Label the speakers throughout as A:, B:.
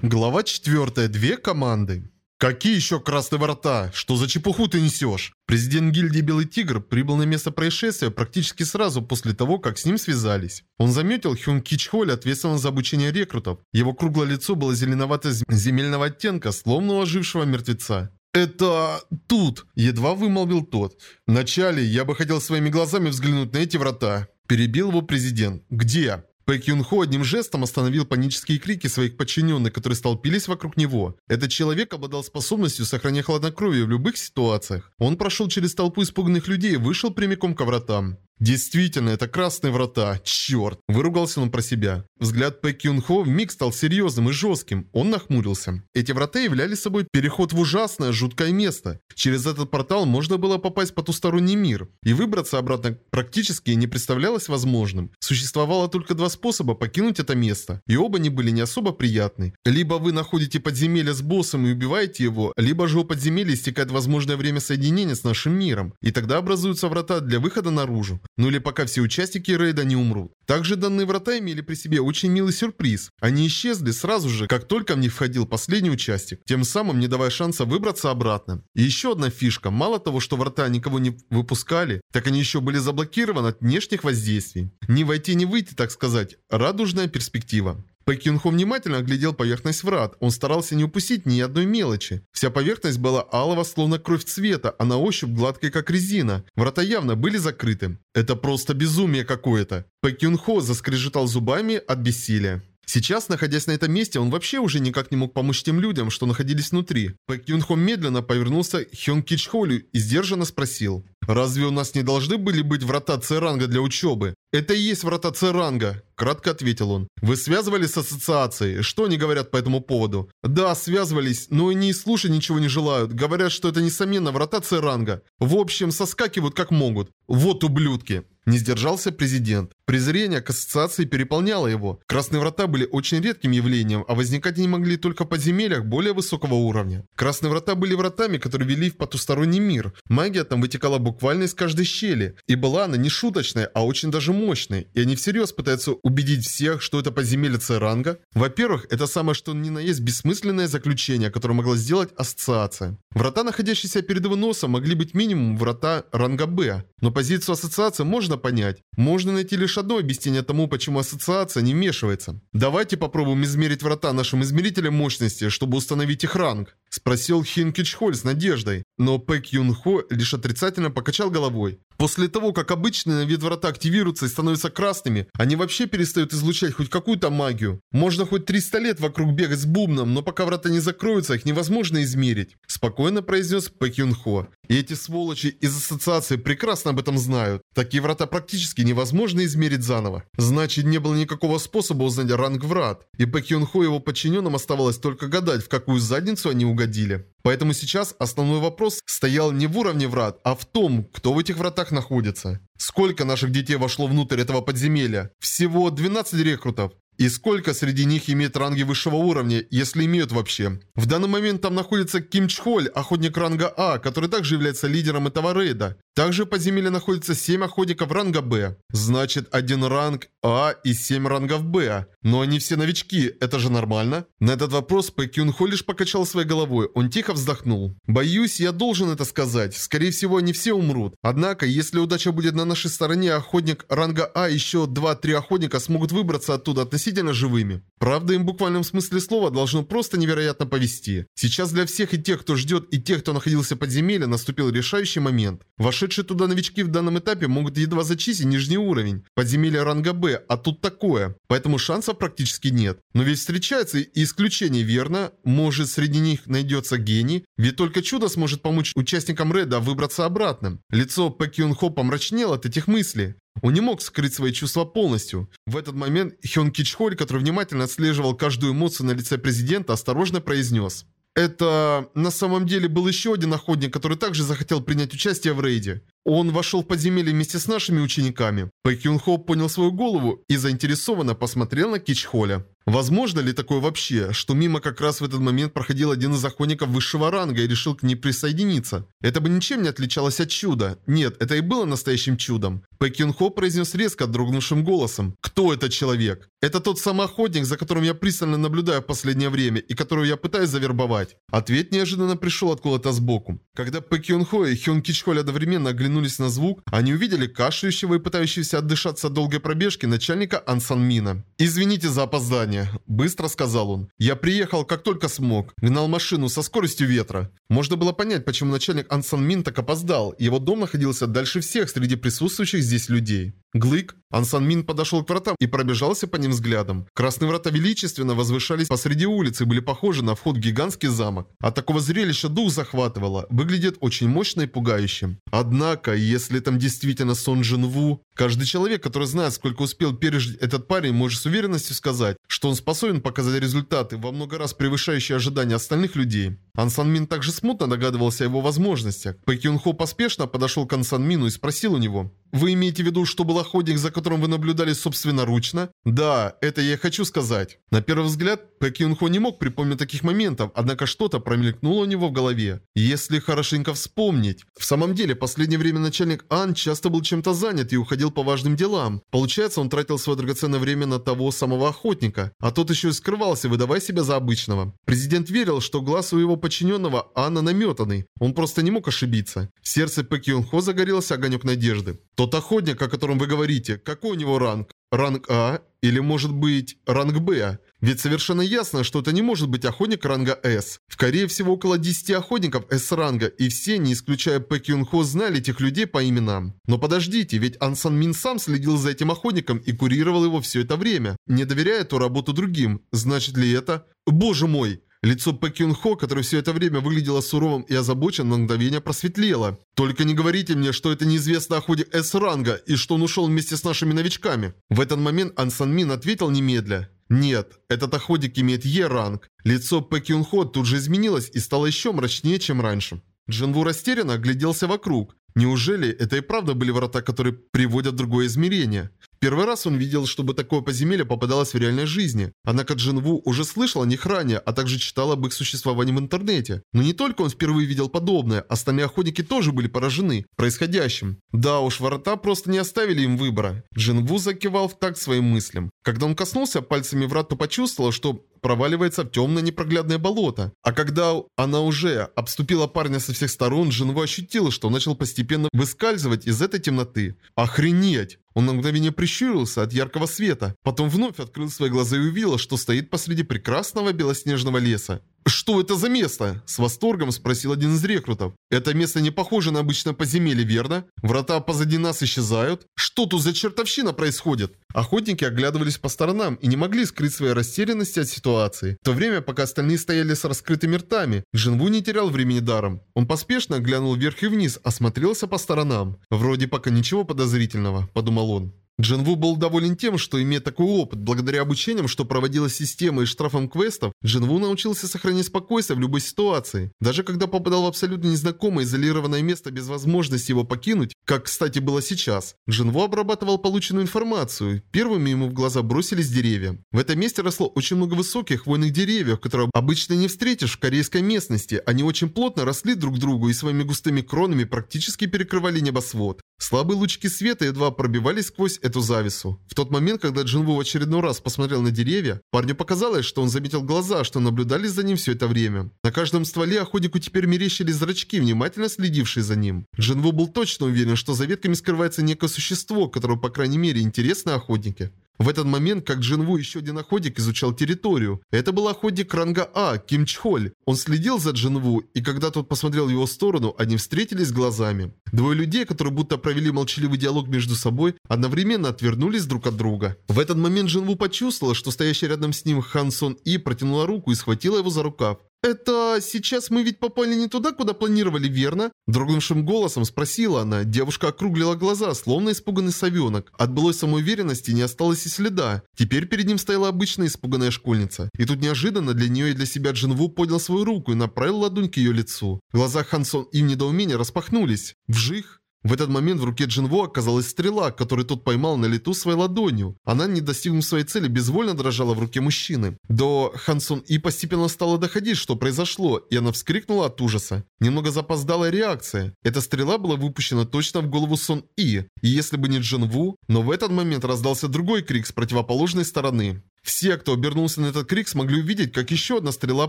A: Глава 4. Две команды. «Какие еще красные ворота? Что за чепуху ты несешь?» Президент гильдии Белый Тигр прибыл на место происшествия практически сразу после того, как с ним связались. Он заметил Хюн Кичхоль, ответственного за обучение рекрутов. Его круглое лицо было зеленовато-земельного оттенка, словно ожившего мертвеца. «Это... тут!» – едва вымолвил тот. «Вначале я бы хотел своими глазами взглянуть на эти врата». Перебил его президент. «Где?» Пэк Хо одним жестом остановил панические крики своих подчиненных, которые столпились вокруг него. Этот человек обладал способностью сохранять хладнокровие в любых ситуациях. Он прошел через толпу испуганных людей и вышел прямиком к вратам. Действительно, это красные врата. Черт. Выругался он про себя. Взгляд Пэ Кюн Хо вмиг стал серьезным и жестким. Он нахмурился. Эти врата являли собой переход в ужасное, жуткое место. Через этот портал можно было попасть в потусторонний мир. И выбраться обратно практически не представлялось возможным. Существовало только два способа покинуть это место. И оба не были не особо приятны. Либо вы находите подземелье с боссом и убиваете его, либо же у подземелья истекает возможное время соединения с нашим миром. И тогда образуются врата для выхода наружу ну или пока все участники рейда не умрут. Также данные врата имели при себе очень милый сюрприз. Они исчезли сразу же, как только них входил последний участник, тем самым не давая шанса выбраться обратно. И еще одна фишка. Мало того, что врата никого не выпускали, так они еще были заблокированы от внешних воздействий. Не войти, не выйти, так сказать. Радужная перспектива. Пэк Юнхо внимательно оглядел поверхность врат. Он старался не упустить ни одной мелочи. Вся поверхность была алого, словно кровь цвета, а на ощупь гладкой, как резина. Врата явно были закрыты. Это просто безумие какое-то. Пэк Юнхо заскрежетал зубами от бессилия. Сейчас, находясь на этом месте, он вообще уже никак не мог помочь тем людям, что находились внутри. Пэк Юнхо медленно повернулся к Хён Кичхолю и сдержанно спросил. «Разве у нас не должны были быть врата С-ранга для учебы?» «Это и есть врата С-ранга», – кратко ответил он. «Вы связывались с ассоциацией? Что они говорят по этому поводу?» «Да, связывались, но и слушать ничего не желают. Говорят, что это несомненно врата С-ранга. В общем, соскакивают как могут. Вот ублюдки!» Не сдержался президент. Презрение к ассоциации переполняло его. Красные врата были очень редким явлением, а возникать они могли только в подземельях более высокого уровня. Красные врата были вратами, которые вели в потусторонний мир. Магия там вытекала буквально из каждой щели. И была она не шуточной, а очень даже мощной. И они всерьез пытаются убедить всех, что это подземелье С-ранга. Во-первых, это самое что ни на есть бессмысленное заключение, которое могла сделать ассоциация. Врата, находящиеся перед его носом, могли быть минимум врата ранга Б. Но позицию ассоциации можно понять. Можно найти лишь одно объяснение тому, почему ассоциация не вмешивается. Давайте попробуем измерить врата нашим измерителем мощности, чтобы установить их ранг. Спросил Хин Кичхоль с надеждой. Но Пэк Юн Хо лишь отрицательно покачал головой. После того, как обычные на вид врата активируются и становятся красными, они вообще перестают излучать хоть какую-то магию. Можно хоть 300 лет вокруг бегать с бубном, но пока врата не закроются, их невозможно измерить. Спокойно произнес Пэк Юн Хо. И эти сволочи из ассоциации прекрасно об этом знают. Такие врата практически невозможно измерить заново. Значит, не было никакого способа узнать ранг врат. И Пэк Юн Хо его подчиненным оставалось только гадать, в какую задницу они угодили. Поэтому сейчас основной вопрос стоял не в уровне врат, а в том, кто в этих вратах находится. Сколько наших детей вошло внутрь этого подземелья? Всего 12 рекрутов. И сколько среди них имеет ранги высшего уровня, если имеют вообще? В данный момент там находится Ким Чхоль, охотник ранга А, который также является лидером этого рейда. Также в подземелье находится 7 охотников ранга Б. Значит, один ранг А и 7 рангов Б. Но они все новички, это же нормально? На этот вопрос Пэ Кюн Хо лишь покачал своей головой, он тихо вздохнул. Боюсь, я должен это сказать. Скорее всего, они все умрут. Однако, если удача будет на нашей стороне, охотник ранга А еще 2-3 охотника смогут выбраться оттуда относительно живыми. Правда, им в буквальном смысле слова должно просто невероятно повести. Сейчас для всех и тех, кто ждет, и тех, кто находился в подземелье, наступил решающий момент. Вошедшие туда новички в данном этапе могут едва зачистить нижний уровень. Подземелье ранга Б, а тут такое. Поэтому шансов практически нет. Но ведь встречаются и исключения, верно? Может, среди них найдется гений? Ведь только чудо сможет помочь участникам Реда выбраться обратно. Лицо Пэ Кюн Хо помрачнело от этих мыслей. Он не мог скрыть свои чувства полностью. В этот момент Хён Кичхоль, который внимательно отслеживал каждую эмоцию на лице президента, осторожно произнес. Это на самом деле был еще один охотник, который также захотел принять участие в рейде. Он вошел в подземелье вместе с нашими учениками. Пэк Юн Хо понял свою голову и заинтересованно посмотрел на Кичхоля. Возможно ли такое вообще, что мимо как раз в этот момент проходил один из охотников высшего ранга и решил к ней присоединиться? Это бы ничем не отличалось от чуда. Нет, это и было настоящим чудом. Пэк Юн Хо произнес резко дрогнувшим голосом. «Кто этот человек?» «Это тот самый охотник, за которым я пристально наблюдаю в последнее время и которого я пытаюсь завербовать». Ответ неожиданно пришел откуда-то сбоку. Когда Пэк Юн Хо и Хён Кичхоль одновременно оглянулись на звук, они увидели кашляющего и пытающегося отдышаться от долгой пробежки начальника Ансан Мина. «Извините за опоздание», – быстро сказал он. «Я приехал как только смог. Гнал машину со скоростью ветра». Можно было понять, почему начальник Ансан Мин так опоздал. Его дом находился дальше всех среди присутствующих здесь людей. Глык, Ансан Мин подошел к вратам и пробежался по ним взглядом. Красные врата величественно возвышались посреди улицы и были похожи на вход в гигантский замок. От такого зрелища дух захватывало. Выглядит очень мощно и пугающим. Однако, если там действительно Сон Джин Ву, каждый человек, который знает, сколько успел пережить этот парень, может с уверенностью сказать, что он способен показать результаты, во много раз превышающие ожидания остальных людей. Ансан Мин также смутно догадывался о его возможностях. Пэк Юн Хо поспешно подошел к Ансан Мину и спросил у него, «Вы имеете в виду, что был охотник, за которым вы наблюдали собственноручно?» «Да, это я хочу сказать». На первый взгляд, Пэк Юн Хо не мог припомнить таких моментов, однако что-то промелькнуло у него в голове. Если хорошенько вспомнить. В самом деле, последнее время начальник Ан часто был чем-то занят и уходил по важным делам. Получается, он тратил свое драгоценное время на того самого охотника, а тот еще и скрывался, выдавая себя за обычного. Президент верил, что глаз у его подчиненного Анна наметанный. Он просто не мог ошибиться. В сердце Пэк Юн Хо загорелся огонек надежды. Тот охотник, о котором вы говорите, какой у него ранг? Ранг А? Или может быть ранг Б? Ведь совершенно ясно, что это не может быть охотник ранга С. Скорее всего около 10 охотников С-ранга, и все, не исключая Пэк Юн Хо, знали этих людей по именам. Но подождите, ведь Ансан Мин сам следил за этим охотником и курировал его все это время, не доверяя эту работу другим. Значит ли это... Боже мой! Лицо Пэ Хо, которое все это время выглядело суровым и озабоченным, на мгновение просветлело. «Только не говорите мне, что это неизвестный охотник С-ранга и что он ушел вместе с нашими новичками». В этот момент Ан Сан Мин ответил немедля. «Нет, этот охотник имеет Е-ранг». Лицо Пэ Хо тут же изменилось и стало еще мрачнее, чем раньше. Джинву растерянно огляделся вокруг. Неужели это и правда были врата, которые приводят в другое измерение? Первый раз он видел, чтобы такое подземелье попадалось в реальной жизни. Однако Джинву уже слышал о них ранее, а также читал об их существовании в интернете. Но не только он впервые видел подобное, остальные охотники тоже были поражены происходящим. Да уж, врата просто не оставили им выбора. Джинву закивал в такт своим мыслям. Когда он коснулся пальцами врат, то почувствовал, что проваливается в темное непроглядное болото. А когда она уже обступила парня со всех сторон, Джинву ощутил, что начал постепенно выскальзывать из этой темноты. Охренеть! Он на мгновение прищурился от яркого света, потом вновь открыл свои глаза и увидел, что стоит посреди прекрасного белоснежного леса. «Что это за место?» – с восторгом спросил один из рекрутов. «Это место не похоже на обычное подземелье, верно? Врата позади нас исчезают? Что тут за чертовщина происходит?» Охотники оглядывались по сторонам и не могли скрыть своей растерянности от ситуации. В то время, пока остальные стояли с раскрытыми ртами, Джинву не терял времени даром. Он поспешно глянул вверх и вниз, осмотрелся по сторонам. «Вроде пока ничего подозрительного», – подумал он. Джинву был доволен тем, что имея такой опыт, благодаря обучениям, что проводила система и штрафам квестов, Джинву научился сохранять спокойствие в любой ситуации. Даже когда попадал в абсолютно незнакомое изолированное место без возможности его покинуть, как, кстати, было сейчас, Джинву обрабатывал полученную информацию. Первыми ему в глаза бросились деревья. В этом месте росло очень много высоких хвойных деревьев, которые обычно не встретишь в корейской местности. Они очень плотно росли друг к другу и своими густыми кронами практически перекрывали небосвод. Слабые лучики света едва пробивались сквозь эту завесу. В тот момент, когда Джинву в очередной раз посмотрел на деревья, парню показалось, что он заметил глаза, что наблюдали за ним все это время. На каждом стволе охотнику теперь мерещили зрачки, внимательно следившие за ним. Джинву был точно уверен, что за ветками скрывается некое существо, которое, по крайней мере, интересно охотнике. В этот момент, как Джинву еще один охотник изучал территорию. Это был охотник ранга А, Ким Чхоль. Он следил за Джинву, и когда тот посмотрел в его сторону, они встретились глазами. Двое людей, которые будто провели молчаливый диалог между собой, одновременно отвернулись друг от друга. В этот момент Джинву почувствовала, что стоящий рядом с ним Хан Сон И протянула руку и схватила его за рукав. «Это сейчас мы ведь попали не туда, куда планировали, верно?» Дрогнувшим голосом спросила она. Девушка округлила глаза, словно испуганный совенок. От былой самоуверенности не осталось и следа. Теперь перед ним стояла обычная испуганная школьница. И тут неожиданно для нее и для себя Джинву поднял свою руку и направил ладонь к ее лицу. Глаза Хансон и в недоумении распахнулись. Вжих! В этот момент в руке Джинву оказалась стрела, которую тот поймал на лету своей ладонью. Она, не достигнув своей цели, безвольно дрожала в руке мужчины. До Хансон И постепенно стало доходить, что произошло, и она вскрикнула от ужаса. Немного запоздалая реакция. Эта стрела была выпущена точно в голову Сон И, и если бы не Джинву, но в этот момент раздался другой крик с противоположной стороны. Все, кто обернулся на этот крик, смогли увидеть, как еще одна стрела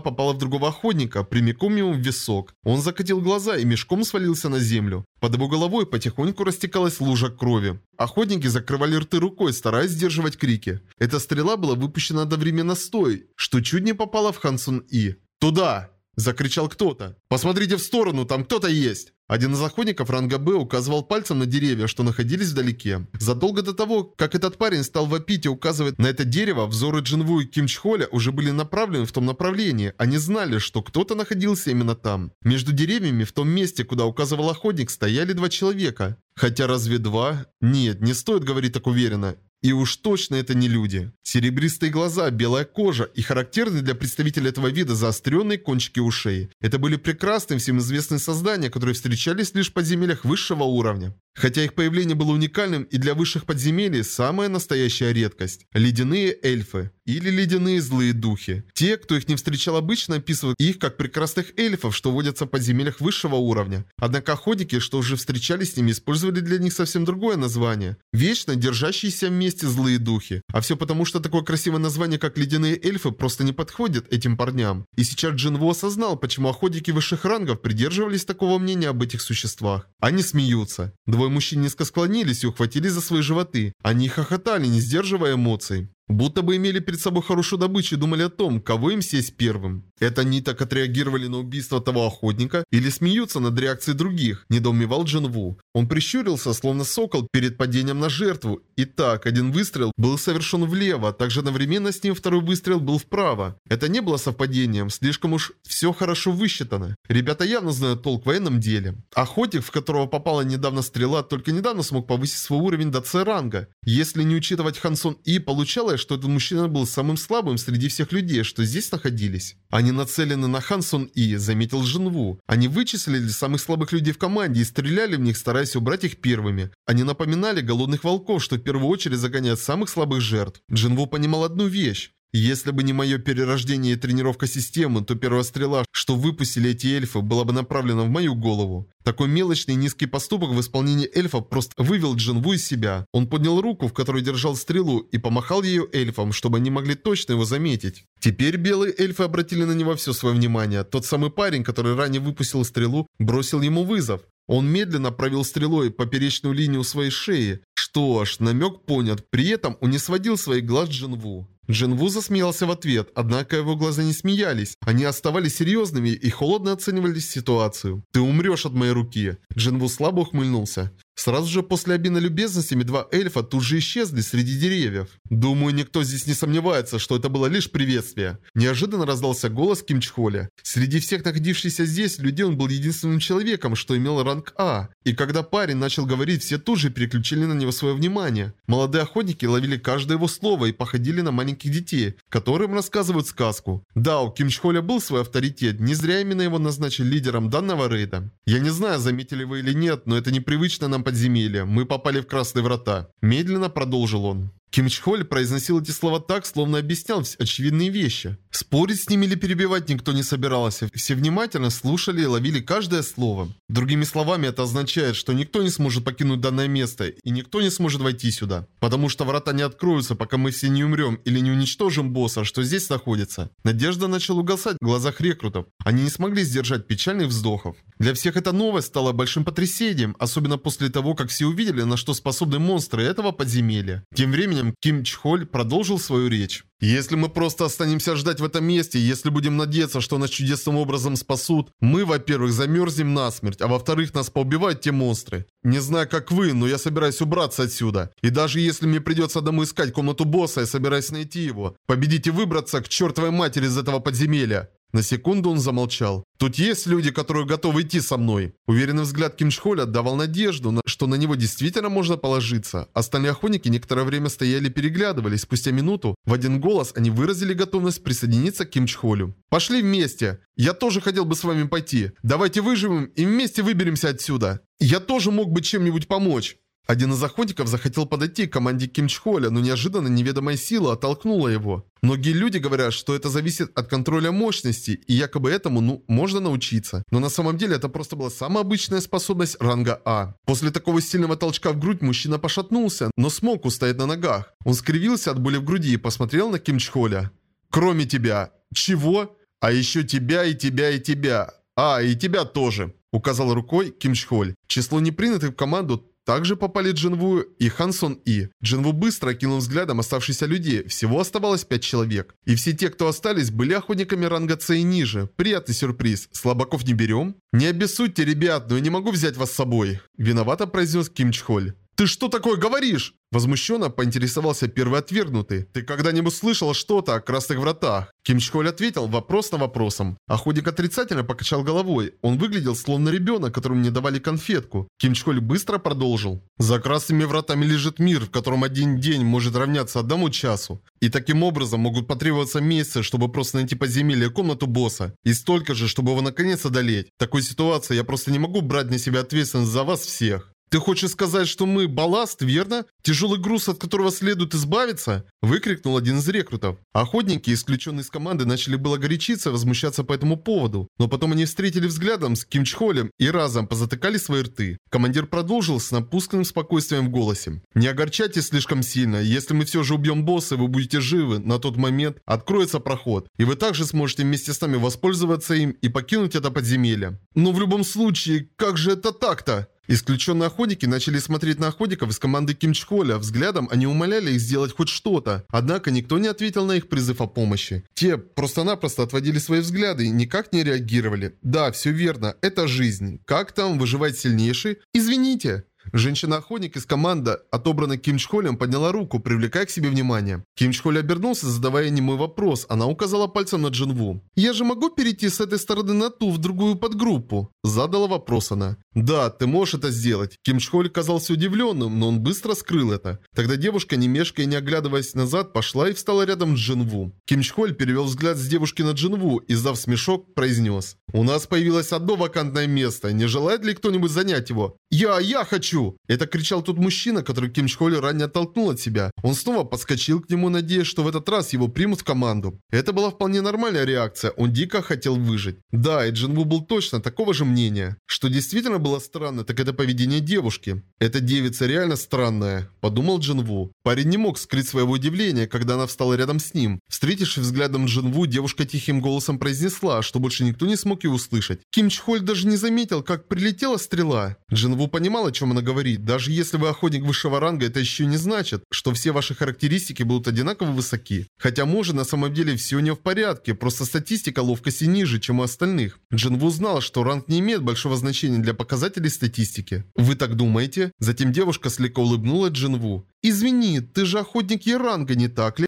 A: попала в другого охотника, прямиком ему в висок. Он закатил глаза и мешком свалился на землю. Под его головой потихоньку растекалась лужа крови. Охотники закрывали рты рукой, стараясь сдерживать крики. Эта стрела была выпущена одновременно с той, что чуть не попала в Хансун И. «Туда!» – закричал кто-то. «Посмотрите в сторону, там кто-то есть!» Один из охотников ранга Б указывал пальцем на деревья, что находились вдалеке. Задолго до того, как этот парень стал вопить и указывать на это дерево, взоры Джинву и Ким Чхоля уже были направлены в том направлении. Они знали, что кто-то находился именно там. Между деревьями, в том месте, куда указывал охотник, стояли два человека. Хотя разве два? Нет, не стоит говорить так уверенно. И уж точно это не люди. Серебристые глаза, белая кожа и характерные для представителя этого вида заостренные кончики ушей. Это были прекрасные всем известные создания, которые встречались лишь в подземельях высшего уровня. Хотя их появление было уникальным и для высших подземелий самая настоящая редкость. Ледяные эльфы. Или ледяные злые духи. Те, кто их не встречал обычно, описывают их как прекрасных эльфов, что водятся в подземельях высшего уровня. Однако охотники, что уже встречались с ними, использовали для них совсем другое название. Вечно держащиеся вместе злые духи. А все потому, что такое красивое название, как ледяные эльфы, просто не подходит этим парням. И сейчас Джинву осознал, почему охотники высших рангов придерживались такого мнения об этих существах. Они смеются. Двое мужчин низко склонились и ухватились за свои животы. Они хохотали, не сдерживая эмоций. Будто бы имели перед собой хорошую добычу и думали о том, кого им сесть первым. Это они так отреагировали на убийство того охотника или смеются над реакцией других, недоумевал Джинву. Он прищурился, словно сокол, перед падением на жертву. Итак, один выстрел был совершен влево, также одновременно с ним второй выстрел был вправо. Это не было совпадением, слишком уж все хорошо высчитано. Ребята явно знают толк в военном деле. Охотник, в которого попала недавно стрела, только недавно смог повысить свой уровень до С-ранга. Если не учитывать Хансон И, получалось, что этот мужчина был самым слабым среди всех людей, что здесь находились. Они нацелены на Хансон И, заметил Женву. Они вычислили самых слабых людей в команде и стреляли в них, стараясь убрать их первыми. Они напоминали голодных волков, что в первую очередь загоняют самых слабых жертв. Джинву понимал одну вещь. Если бы не мое перерождение и тренировка системы, то первая стрела, что выпустили эти эльфы, была бы направлена в мою голову. Такой мелочный и низкий поступок в исполнении эльфа просто вывел Джинву из себя. Он поднял руку, в которой держал стрелу, и помахал ее эльфам, чтобы они могли точно его заметить. Теперь белые эльфы обратили на него все свое внимание. Тот самый парень, который ранее выпустил стрелу, бросил ему вызов. Он медленно провел стрелой поперечную линию своей шеи. Что ж, намек понят. При этом он не сводил своих глаз Джинву. Джинву засмеялся в ответ, однако его глаза не смеялись. Они оставались серьезными и холодно оценивали ситуацию. «Ты умрешь от моей руки!» Джинву слабо ухмыльнулся. Сразу же после обмена любезностями два эльфа тут же исчезли среди деревьев. Думаю, никто здесь не сомневается, что это было лишь приветствие. Неожиданно раздался голос Ким Чхоля. Среди всех находившихся здесь людей он был единственным человеком, что имел ранг А. И когда парень начал говорить, все тут же переключили на него свое внимание. Молодые охотники ловили каждое его слово и походили на маленьких детей, которым рассказывают сказку. Да, у Ким Чхоля был свой авторитет, не зря именно его назначили лидером данного рейда. Я не знаю, заметили вы или нет, но это непривычно нам подземелья. Мы попали в красные врата. Медленно продолжил он. Ким Чхоль произносил эти слова так, словно объяснял очевидные вещи. Спорить с ними или перебивать никто не собирался. Все внимательно слушали и ловили каждое слово. Другими словами, это означает, что никто не сможет покинуть данное место, и никто не сможет войти сюда. Потому что врата не откроются, пока мы все не умрем или не уничтожим босса, что здесь находится. Надежда начала угасать в глазах рекрутов. Они не смогли сдержать печальных вздохов. Для всех эта новость стала большим потрясением, особенно после того, как все увидели, на что способны монстры этого подземелья. Тем временем Ким Чхоль продолжил свою речь. Если мы просто останемся ждать в этом месте, если будем надеяться, что нас чудесным образом спасут, мы, во-первых, замерзнем насмерть, а во-вторых, нас поубивают те монстры. Не знаю, как вы, но я собираюсь убраться отсюда. И даже если мне придется домой искать комнату босса, я собираюсь найти его. Победить и выбраться к чертовой матери из этого подземелья. На секунду он замолчал. «Тут есть люди, которые готовы идти со мной». Уверенный взгляд Кимшхоля давал надежду, что на него действительно можно положиться. Остальные охотники некоторое время стояли переглядывались. Спустя минуту, в один голос, они выразили готовность присоединиться к Кимчхолю. «Пошли вместе! Я тоже хотел бы с вами пойти. Давайте выживем и вместе выберемся отсюда!» Я тоже мог бы чем-нибудь помочь. Один из охотников захотел подойти к команде Ким Чхоля, но неожиданно неведомая сила оттолкнула его. Многие люди говорят, что это зависит от контроля мощности, и якобы этому, ну, можно научиться. Но на самом деле это просто была самая обычная способность ранга А. После такого сильного толчка в грудь мужчина пошатнулся, но смог устоять на ногах. Он скривился от боли в груди и посмотрел на Ким Чхоля. «Кроме тебя». «Чего?» «А еще тебя и тебя и тебя. А, и тебя тоже», указал рукой Ким Чхоль. Число непринятых в команду также попали Джинву и Хансон И. Джинву быстро окинул взглядом оставшихся людей. Всего оставалось пять человек. И все те, кто остались, были охотниками ранга С и ниже. Приятный сюрприз. Слабаков не берем? Не обессудьте, ребят, но я не могу взять вас с собой. Виновато произнес Ким Чхоль. «Ты что такое говоришь?» Возмущенно поинтересовался первый отвергнутый. «Ты когда-нибудь слышал что-то о красных вратах?» Ким Чхоль ответил вопрос на вопросом. Охотник отрицательно покачал головой. Он выглядел словно ребенок, которому не давали конфетку. Ким Чхоль быстро продолжил. «За красными вратами лежит мир, в котором один день может равняться одному часу. И таким образом могут потребоваться месяцы, чтобы просто найти подземелье комнату босса. И столько же, чтобы его наконец одолеть. В такой ситуации я просто не могу брать на себя ответственность за вас всех. «Ты хочешь сказать, что мы балласт, верно? Тяжелый груз, от которого следует избавиться?» Выкрикнул один из рекрутов. Охотники, исключенные из команды, начали было горячиться возмущаться по этому поводу. Но потом они встретили взглядом с Ким Чхолем и разом позатыкали свои рты. Командир продолжил с напусканным спокойствием в голосе. «Не огорчайтесь слишком сильно. Если мы все же убьем босса вы будете живы, на тот момент откроется проход. И вы также сможете вместе с нами воспользоваться им и покинуть это подземелье. Но в любом случае, как же это так-то?» Исключенные охотники начали смотреть на охотников из команды Ким Чхоля. Взглядом они умоляли их сделать хоть что-то. Однако никто не ответил на их призыв о помощи. Те просто-напросто отводили свои взгляды и никак не реагировали. Да, все верно, это жизнь. Как там выживать сильнейший? Извините. Женщина-охотник из команды, отобранной Ким Чхолем, подняла руку, привлекая к себе внимание. Ким Чхоль обернулся, задавая немой вопрос. Она указала пальцем на Джинву. «Я же могу перейти с этой стороны на ту, в другую подгруппу?» Задала вопрос она. «Да, ты можешь это сделать». Ким Чхоль казался удивленным, но он быстро скрыл это. Тогда девушка, не мешкая и не оглядываясь назад, пошла и встала рядом с Джинву. Ким Чхоль перевел взгляд с девушки на Джинву и, сдав смешок, произнес. «У нас появилось одно вакантное место. Не желает ли кто-нибудь занять его?» «Я, я хочу!» Это кричал тот мужчина, который Ким Чхоль ранее оттолкнул от себя. Он снова подскочил к нему, надеясь, что в этот раз его примут в команду. Это была вполне нормальная реакция. Он дико хотел выжить. Да, и Джинву был точно такого же мнения. Что действительно было странно, так это поведение девушки. Эта девица реально странная, подумал Джинву. Парень не мог скрыть своего удивления, когда она встала рядом с ним. Встретившись взглядом Джинву, девушка тихим голосом произнесла, что больше никто не смог ее услышать. Ким Чхоль даже не заметил, как прилетела стрела. Джинву понимал, о чем она говорит. Даже если вы охотник высшего ранга, это еще не значит, что все ваши характеристики будут одинаково высоки. Хотя может на самом деле все не в порядке, просто статистика ловкости ниже, чем у остальных. Джинву знал, что ранг не имеет большого значения для показателей статистики. Вы так думаете? Затем девушка слегка улыбнулась Джинву. «Извини, ты же охотник Яранга, не так ли?»